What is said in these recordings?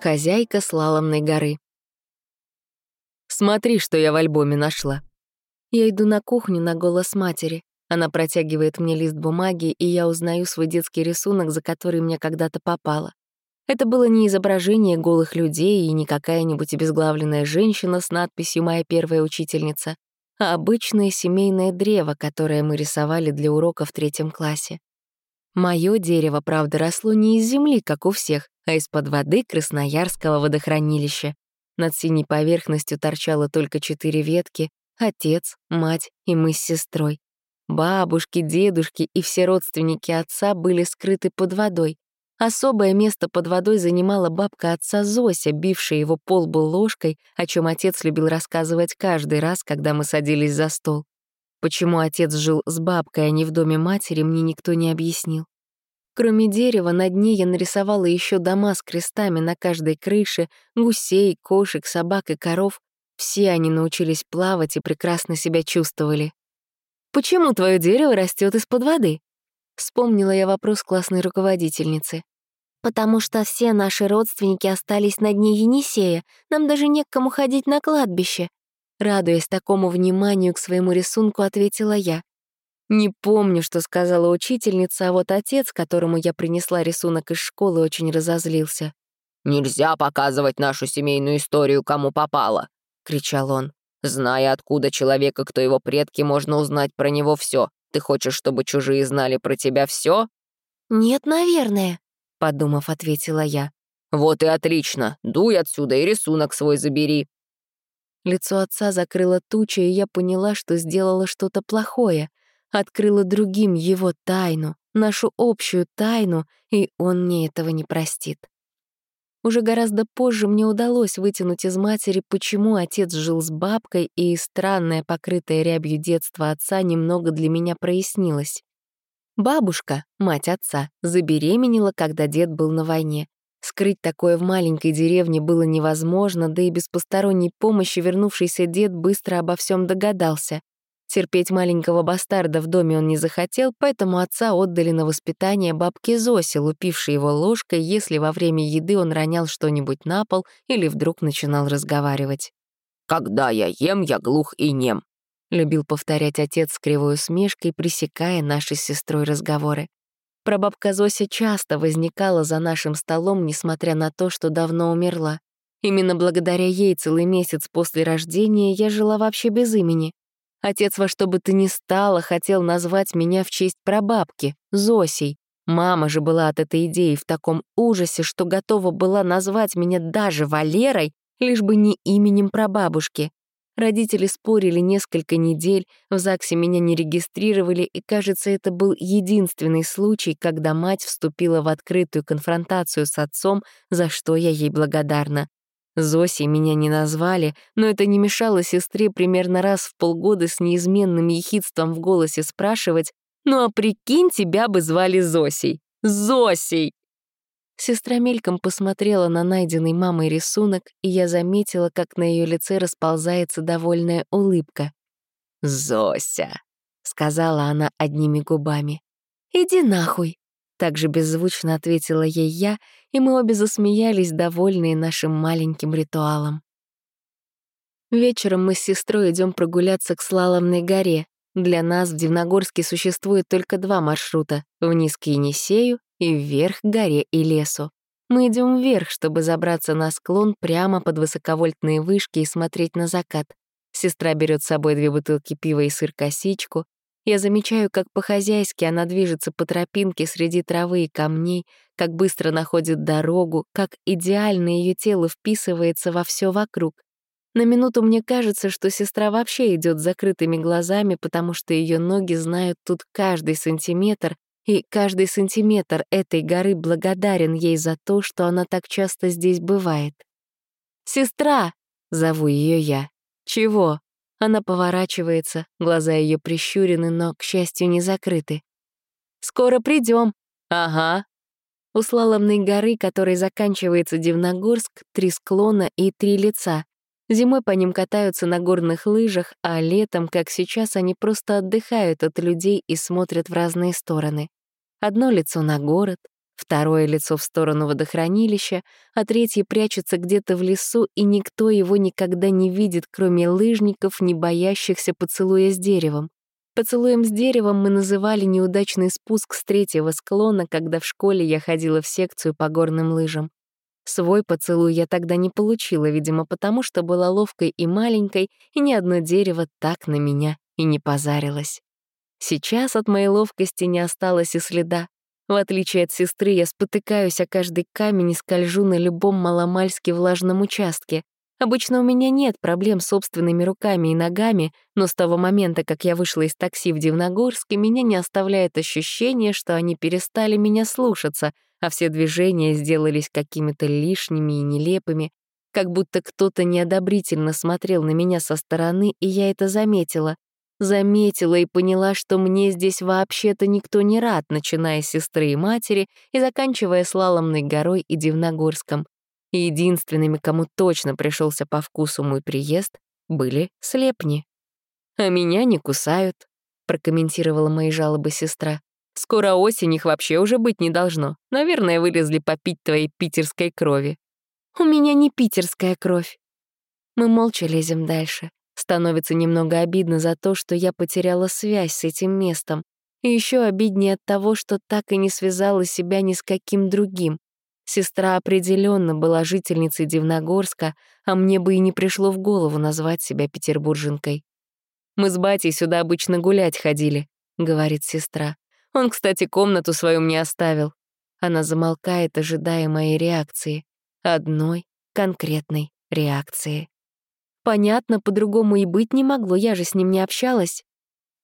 хозяйка слаломной горы. «Смотри, что я в альбоме нашла». Я иду на кухню на голос матери. Она протягивает мне лист бумаги, и я узнаю свой детский рисунок, за который мне когда-то попало. Это было не изображение голых людей и не какая-нибудь обезглавленная женщина с надписью «Моя первая учительница», а обычное семейное древо, которое мы рисовали для урока в третьем классе. Моё дерево, правда, росло не из земли, как у всех, а из-под воды Красноярского водохранилища. Над синей поверхностью торчало только четыре ветки — отец, мать и мы с сестрой. Бабушки, дедушки и все родственники отца были скрыты под водой. Особое место под водой занимала бабка отца Зося, бившая его по лбу ложкой, о чем отец любил рассказывать каждый раз, когда мы садились за стол. Почему отец жил с бабкой, а не в доме матери, мне никто не объяснил. Кроме дерева, на дне я нарисовала еще дома с крестами на каждой крыше, гусей, кошек, собак и коров. Все они научились плавать и прекрасно себя чувствовали. «Почему твое дерево растет из-под воды?» Вспомнила я вопрос классной руководительницы. «Потому что все наши родственники остались на дне Енисея, нам даже не к кому ходить на кладбище». Радуясь такому вниманию к своему рисунку, ответила я. Не помню, что сказала учительница, а вот отец, которому я принесла рисунок из школы, очень разозлился. «Нельзя показывать нашу семейную историю, кому попало!» — кричал он. «Зная, откуда человека, кто его предки, можно узнать про него все. Ты хочешь, чтобы чужие знали про тебя все? «Нет, наверное», — подумав, ответила я. «Вот и отлично. Дуй отсюда и рисунок свой забери». Лицо отца закрыло туча, и я поняла, что сделала что-то плохое открыла другим его тайну, нашу общую тайну, и он мне этого не простит. Уже гораздо позже мне удалось вытянуть из матери, почему отец жил с бабкой, и странное, покрытое рябью детство отца немного для меня прояснилось. Бабушка, мать отца, забеременела, когда дед был на войне. Скрыть такое в маленькой деревне было невозможно, да и без посторонней помощи вернувшийся дед быстро обо всем догадался. Терпеть маленького бастарда в доме он не захотел, поэтому отца отдали на воспитание бабке Зосе, лупившей его ложкой, если во время еды он ронял что-нибудь на пол или вдруг начинал разговаривать. «Когда я ем, я глух и нем», — любил повторять отец с кривой усмешкой, пресекая наши с сестрой разговоры. Прабабка Зося часто возникала за нашим столом, несмотря на то, что давно умерла. Именно благодаря ей целый месяц после рождения я жила вообще без имени. Отец во что бы то ни стало хотел назвать меня в честь прабабки, Зосей. Мама же была от этой идеи в таком ужасе, что готова была назвать меня даже Валерой, лишь бы не именем прабабушки. Родители спорили несколько недель, в ЗАГСе меня не регистрировали, и, кажется, это был единственный случай, когда мать вступила в открытую конфронтацию с отцом, за что я ей благодарна. Зоси меня не назвали, но это не мешало сестре примерно раз в полгода с неизменным ехидством в голосе спрашивать «Ну а прикинь, тебя бы звали Зосей! Зосей!» Сестра мельком посмотрела на найденный мамой рисунок, и я заметила, как на ее лице расползается довольная улыбка. «Зося», — сказала она одними губами. «Иди нахуй», также беззвучно ответила ей я, и мы обе засмеялись, довольные нашим маленьким ритуалом. Вечером мы с сестрой идем прогуляться к Слаломной горе. Для нас в Дивногорске существует только два маршрута — вниз к Енисею и вверх к горе и лесу. Мы идем вверх, чтобы забраться на склон прямо под высоковольтные вышки и смотреть на закат. Сестра берет с собой две бутылки пива и сыр-косичку, я замечаю, как по-хозяйски она движется по тропинке среди травы и камней, как быстро находит дорогу, как идеально ее тело вписывается во все вокруг. На минуту мне кажется, что сестра вообще идет закрытыми глазами, потому что ее ноги знают тут каждый сантиметр, и каждый сантиметр этой горы благодарен ей за то, что она так часто здесь бывает. «Сестра!» — зову ее я. «Чего?» Она поворачивается, глаза ее прищурены, но, к счастью, не закрыты. «Скоро придем. «Ага». У слаломной горы, которой заканчивается Дивногорск, три склона и три лица. Зимой по ним катаются на горных лыжах, а летом, как сейчас, они просто отдыхают от людей и смотрят в разные стороны. Одно лицо на город, второе лицо в сторону водохранилища, а третье прячется где-то в лесу, и никто его никогда не видит, кроме лыжников, не боящихся поцелуя с деревом. Поцелуем с деревом мы называли неудачный спуск с третьего склона, когда в школе я ходила в секцию по горным лыжам. Свой поцелуй я тогда не получила, видимо, потому что была ловкой и маленькой, и ни одно дерево так на меня и не позарилось. Сейчас от моей ловкости не осталось и следа. В отличие от сестры, я спотыкаюсь о каждый камень и скольжу на любом маломальски влажном участке. Обычно у меня нет проблем с собственными руками и ногами, но с того момента, как я вышла из такси в Дивногорске, меня не оставляет ощущение, что они перестали меня слушаться, а все движения сделались какими-то лишними и нелепыми, как будто кто-то неодобрительно смотрел на меня со стороны, и я это заметила. Заметила и поняла, что мне здесь вообще-то никто не рад, начиная с сестры и матери и заканчивая Слаломной горой и Дивногорском. И единственными, кому точно пришелся по вкусу мой приезд, были слепни. «А меня не кусают», — прокомментировала мои жалобы сестра. «Скоро осень, их вообще уже быть не должно. Наверное, вылезли попить твоей питерской крови». «У меня не питерская кровь». Мы молча лезем дальше. Становится немного обидно за то, что я потеряла связь с этим местом. И еще обиднее от того, что так и не связала себя ни с каким другим. Сестра определенно была жительницей Дивногорска, а мне бы и не пришло в голову назвать себя петербурженкой. «Мы с батей сюда обычно гулять ходили», — говорит сестра. «Он, кстати, комнату свою мне оставил». Она замолкает, ожидая моей реакции. Одной конкретной реакции. Понятно, по-другому и быть не могло, я же с ним не общалась.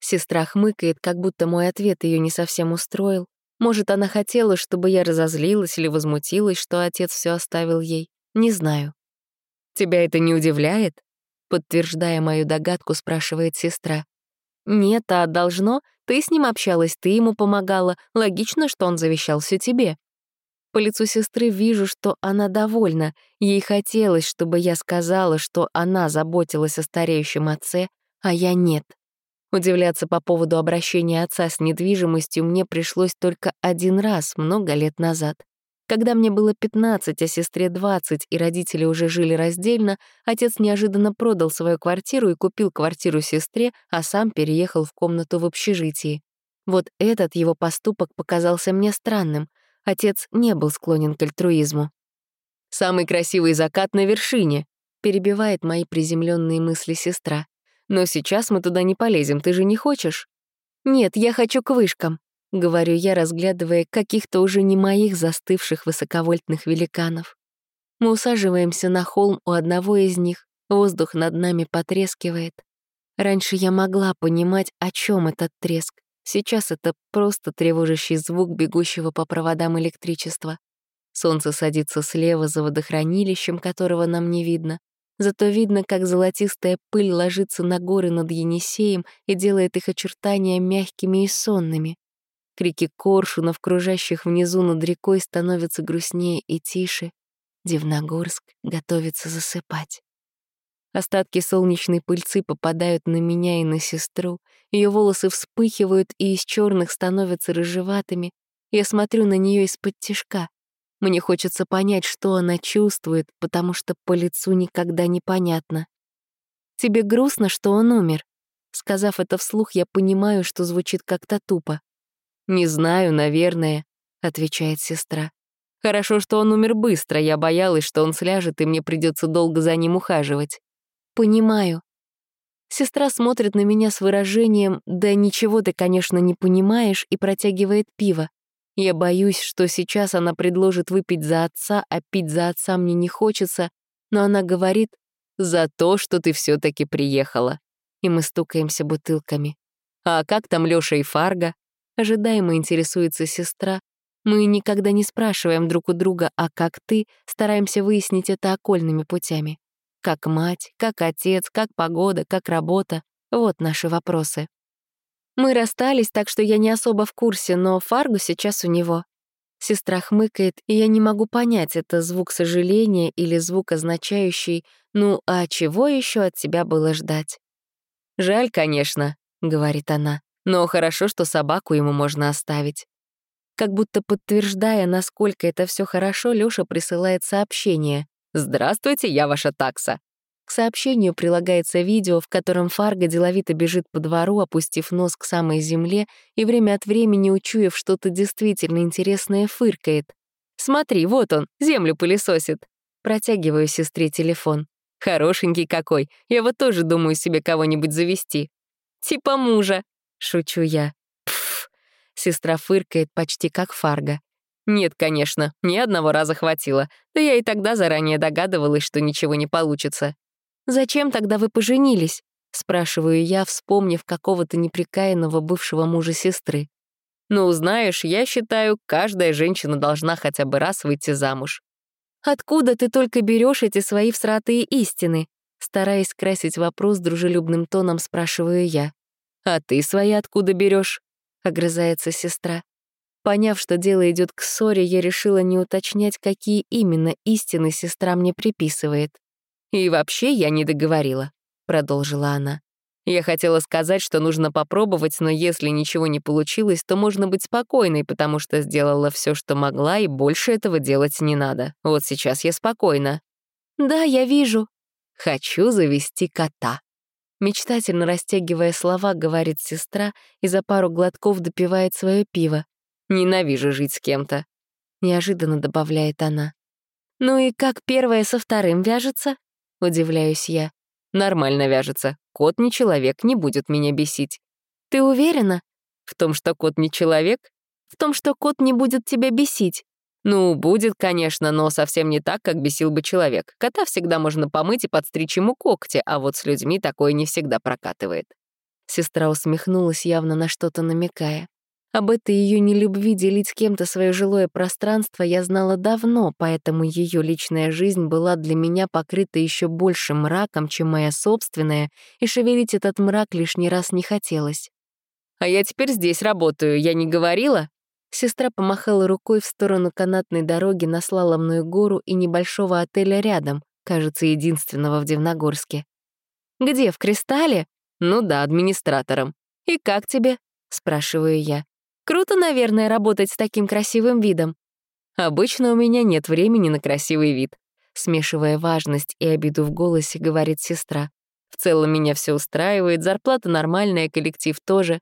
Сестра хмыкает, как будто мой ответ ее не совсем устроил. Может, она хотела, чтобы я разозлилась или возмутилась, что отец все оставил ей. Не знаю. «Тебя это не удивляет?» Подтверждая мою догадку, спрашивает сестра. «Нет, а должно. Ты с ним общалась, ты ему помогала. Логично, что он завещал все тебе». По лицу сестры вижу, что она довольна. Ей хотелось, чтобы я сказала, что она заботилась о стареющем отце, а я нет. Удивляться по поводу обращения отца с недвижимостью мне пришлось только один раз, много лет назад. Когда мне было 15, а сестре 20, и родители уже жили раздельно, отец неожиданно продал свою квартиру и купил квартиру сестре, а сам переехал в комнату в общежитии. Вот этот его поступок показался мне странным. Отец не был склонен к альтруизму. «Самый красивый закат на вершине», — перебивает мои приземленные мысли сестра. «Но сейчас мы туда не полезем, ты же не хочешь?» «Нет, я хочу к вышкам», — говорю я, разглядывая каких-то уже не моих застывших высоковольтных великанов. Мы усаживаемся на холм у одного из них, воздух над нами потрескивает. Раньше я могла понимать, о чем этот треск, Сейчас это просто тревожащий звук бегущего по проводам электричества. Солнце садится слева за водохранилищем, которого нам не видно. Зато видно, как золотистая пыль ложится на горы над Енисеем и делает их очертания мягкими и сонными. Крики коршунов, кружащих внизу над рекой, становятся грустнее и тише. Дивногорск готовится засыпать. Остатки солнечной пыльцы попадают на меня и на сестру. Ее волосы вспыхивают и из черных становятся рыжеватыми. Я смотрю на нее из-под тишка. Мне хочется понять, что она чувствует, потому что по лицу никогда не понятно. «Тебе грустно, что он умер?» Сказав это вслух, я понимаю, что звучит как-то тупо. «Не знаю, наверное», — отвечает сестра. «Хорошо, что он умер быстро, я боялась, что он сляжет, и мне придется долго за ним ухаживать». «Понимаю». Сестра смотрит на меня с выражением «да ничего ты, конечно, не понимаешь» и протягивает пиво. Я боюсь, что сейчас она предложит выпить за отца, а пить за отца мне не хочется, но она говорит «за то, что ты все таки приехала». И мы стукаемся бутылками. «А как там Лёша и Фарго?» Ожидаемо интересуется сестра. Мы никогда не спрашиваем друг у друга «а как ты?», стараемся выяснить это окольными путями. Как мать, как отец, как погода, как работа. Вот наши вопросы. Мы расстались, так что я не особо в курсе, но Фаргу сейчас у него. Сестра хмыкает, и я не могу понять, это звук сожаления или звук, означающий «ну, а чего еще от тебя было ждать?» «Жаль, конечно», — говорит она, «но хорошо, что собаку ему можно оставить». Как будто подтверждая, насколько это все хорошо, Лёша присылает сообщение. «Здравствуйте, я ваша такса». К сообщению прилагается видео, в котором Фарго деловито бежит по двору, опустив нос к самой земле и время от времени, учуяв что-то действительно интересное, фыркает. «Смотри, вот он, землю пылесосит». Протягиваю сестре телефон. «Хорошенький какой, я вот тоже думаю себе кого-нибудь завести». «Типа мужа», — шучу я. Пф, сестра фыркает почти как Фарго. Нет, конечно, ни одного раза хватило. Да я и тогда заранее догадывалась, что ничего не получится. «Зачем тогда вы поженились?» — спрашиваю я, вспомнив какого-то неприкаянного бывшего мужа сестры. «Ну, знаешь, я считаю, каждая женщина должна хотя бы раз выйти замуж». «Откуда ты только берешь эти свои всратые истины?» Стараясь красить вопрос дружелюбным тоном, спрашиваю я. «А ты свои откуда берешь? огрызается сестра. Поняв, что дело идет к ссоре, я решила не уточнять, какие именно истины сестра мне приписывает. «И вообще я не договорила», — продолжила она. «Я хотела сказать, что нужно попробовать, но если ничего не получилось, то можно быть спокойной, потому что сделала все, что могла, и больше этого делать не надо. Вот сейчас я спокойна». «Да, я вижу». «Хочу завести кота». Мечтательно растягивая слова, говорит сестра и за пару глотков допивает свое пиво. «Ненавижу жить с кем-то», — неожиданно добавляет она. «Ну и как первое со вторым вяжется?» — удивляюсь я. «Нормально вяжется. Кот не человек, не будет меня бесить». «Ты уверена?» «В том, что кот не человек?» «В том, что кот не будет тебя бесить?» «Ну, будет, конечно, но совсем не так, как бесил бы человек. Кота всегда можно помыть и подстричь ему когти, а вот с людьми такое не всегда прокатывает». Сестра усмехнулась, явно на что-то намекая. Об этой ее нелюбви делить с кем-то свое жилое пространство я знала давно, поэтому ее личная жизнь была для меня покрыта еще большим мраком, чем моя собственная, и шевелить этот мрак лишний раз не хотелось. «А я теперь здесь работаю, я не говорила?» Сестра помахала рукой в сторону канатной дороги на Слаломную гору и небольшого отеля рядом, кажется, единственного в Дивногорске. «Где, в Кристалле?» «Ну да, администратором. И как тебе?» — спрашиваю я. Круто, наверное, работать с таким красивым видом. Обычно у меня нет времени на красивый вид. Смешивая важность и обиду в голосе, говорит сестра. В целом меня все устраивает, зарплата нормальная, коллектив тоже.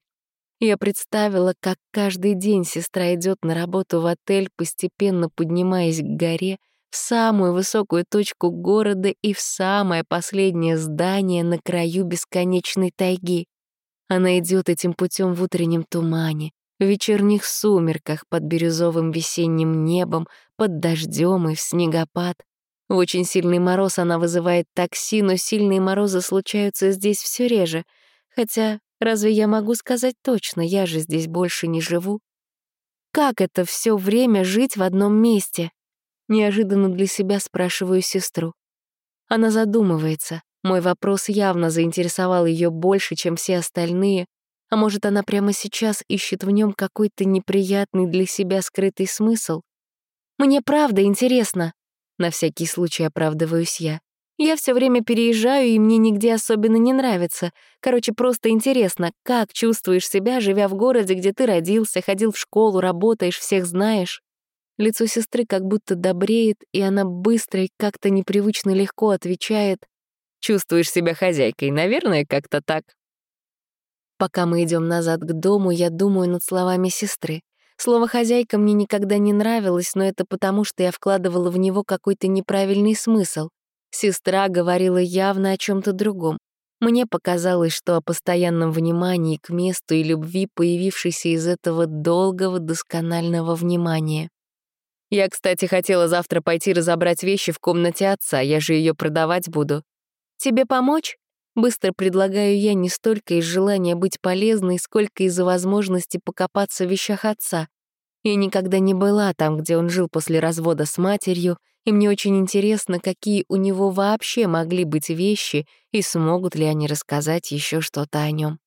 Я представила, как каждый день сестра идет на работу в отель, постепенно поднимаясь к горе, в самую высокую точку города и в самое последнее здание на краю бесконечной тайги. Она идет этим путем в утреннем тумане, в вечерних сумерках под бирюзовым весенним небом, под дождем и в снегопад. В очень сильный мороз она вызывает такси, но сильные морозы случаются здесь все реже. Хотя, разве я могу сказать точно, я же здесь больше не живу? Как это все время жить в одном месте? Неожиданно для себя спрашиваю сестру. Она задумывается. Мой вопрос явно заинтересовал ее больше, чем все остальные, а может, она прямо сейчас ищет в нем какой-то неприятный для себя скрытый смысл? Мне правда интересно. На всякий случай оправдываюсь я. Я все время переезжаю, и мне нигде особенно не нравится. Короче, просто интересно, как чувствуешь себя, живя в городе, где ты родился, ходил в школу, работаешь, всех знаешь. Лицо сестры как будто добреет, и она быстро и как-то непривычно легко отвечает. «Чувствуешь себя хозяйкой, наверное, как-то так. Пока мы идем назад к дому, я думаю над словами сестры. Слово «хозяйка» мне никогда не нравилось, но это потому, что я вкладывала в него какой-то неправильный смысл. Сестра говорила явно о чем то другом. Мне показалось, что о постоянном внимании к месту и любви, появившейся из этого долгого, досконального внимания. Я, кстати, хотела завтра пойти разобрать вещи в комнате отца, я же ее продавать буду. Тебе помочь? Быстро предлагаю я не столько из желания быть полезной, сколько из-за возможности покопаться в вещах отца. Я никогда не была там, где он жил после развода с матерью, и мне очень интересно, какие у него вообще могли быть вещи и смогут ли они рассказать еще что-то о нем.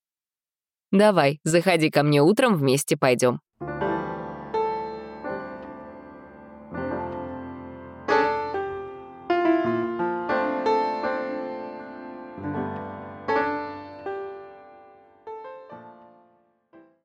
«Давай, заходи ко мне утром, вместе пойдем.